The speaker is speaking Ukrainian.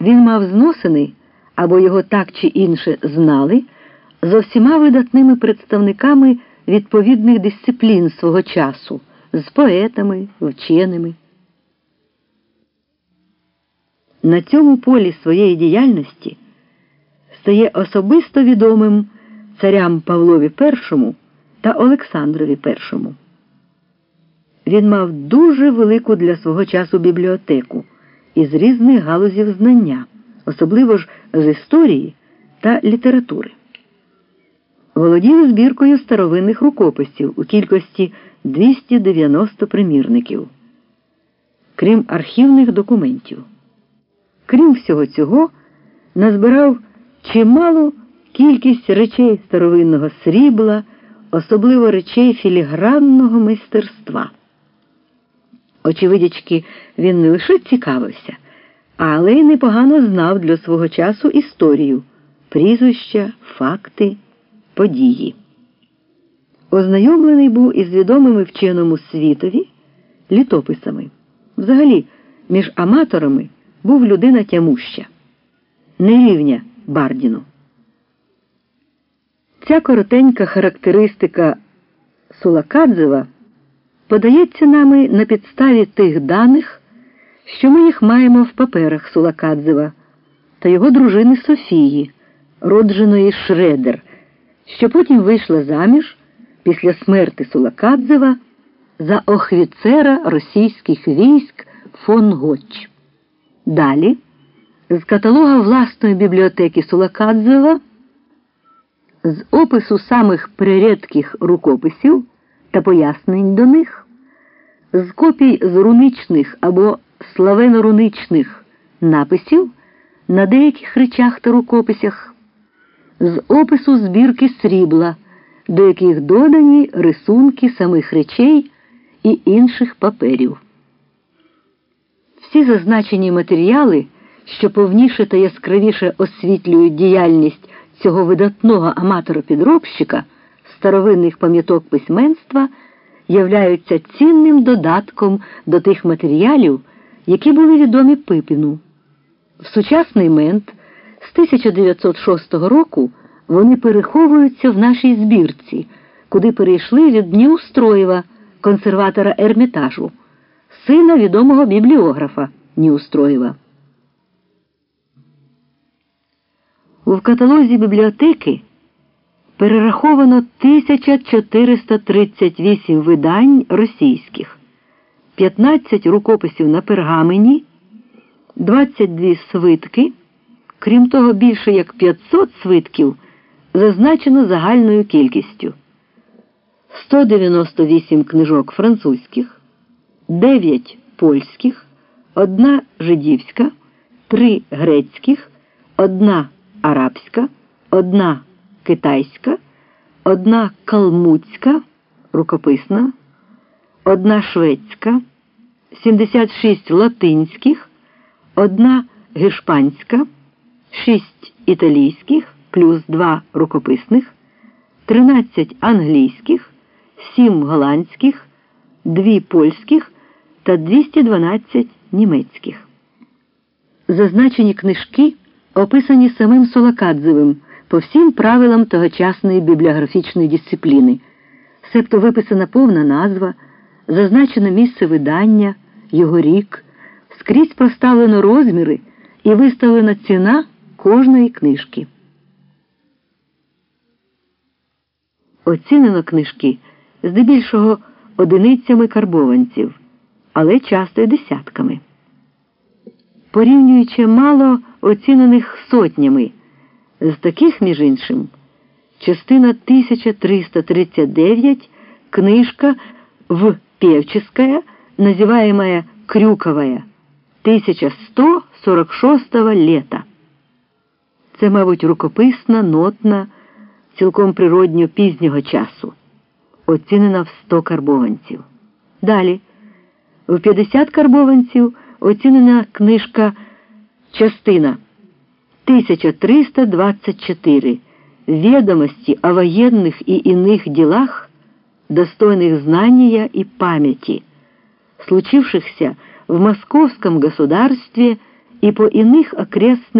Він мав зносини або його так чи інше знали з усіма видатними представниками відповідних дисциплін свого часу, з поетами, вченими. На цьому полі своєї діяльності стає особисто відомим царям Павлові І та Олександрові І. Він мав дуже велику для свого часу бібліотеку із різних галузів знання, особливо ж з історії та літератури. Володів збіркою старовинних рукописів у кількості 290 примірників, крім архівних документів. Крім всього цього, назбирав чималу кількість речей старовинного срібла, особливо речей філігранного майстерства. Очевидячки, він не лише цікавився, але й непогано знав для свого часу історію, прізвища, факти, події. Ознайомлений був із відомими вченому світові літописами. Взагалі, між аматорами був людина тямуща, не рівня Бардіну. Ця коротенька характеристика Сулакадзева подається нами на підставі тих даних, що ми їх маємо в паперах Сулакадзева та його дружини Софії, родженої Шредер, що потім вийшла заміж після смерти Сулакадзева за охвіцера російських військ фон Гоч. Далі, з каталога власної бібліотеки Сулакадзева, з опису самих прирідких рукописів та пояснень до них, з копій з руничних або славено-руничних написів на деяких речах та рукописях, з опису збірки срібла, до яких додані рисунки самих речей і інших паперів. Всі зазначені матеріали, що повніше та яскравіше освітлюють діяльність цього видатного аматора-підробщика старовинних пам'яток письменства, являються цінним додатком до тих матеріалів, які були відомі Пипіну. В сучасний мент з 1906 року вони переховуються в нашій збірці, куди перейшли від Дніустроєва, консерватора Ермітажу сина відомого бібліографа Ніустроєва. У каталозі бібліотеки перераховано 1438 видань російських, 15 рукописів на пергамені, 22 свитки, крім того, більше як 500 свитків зазначено загальною кількістю, 198 книжок французьких. Дев'ять польських, одна жидівська, три грецьких, одна арабська, одна китайська, одна калмуцька, рукописна, одна шведська, 76 латинських, одна гешпанська, шість італійських плюс два рукописних, 13 англійських, сім голландських, дві польських та 212 німецьких. Зазначені книжки описані самим Солокадзевим по всім правилам тогочасної бібліографічної дисципліни, себто виписана повна назва, зазначено місце видання, його рік, скрізь проставлено розміри і виставлена ціна кожної книжки. Оцінено книжки здебільшого одиницями карбованців але часто й десятками. Порівнюючи мало оцінених сотнями, з таких, між іншим, частина 1339 книжка в Певческая, называемая Крюковая, 1146 лета. Це, мабуть, рукописна, нотна, цілком природньо пізнього часу, оцінена в 100 карбованців. Далі. В 50 карбованців оцінена книжка частина 1324 Ведомості о воєнних і іних ділах, достойных знания и памяти, случившихся в московском государстве и по иных окрестных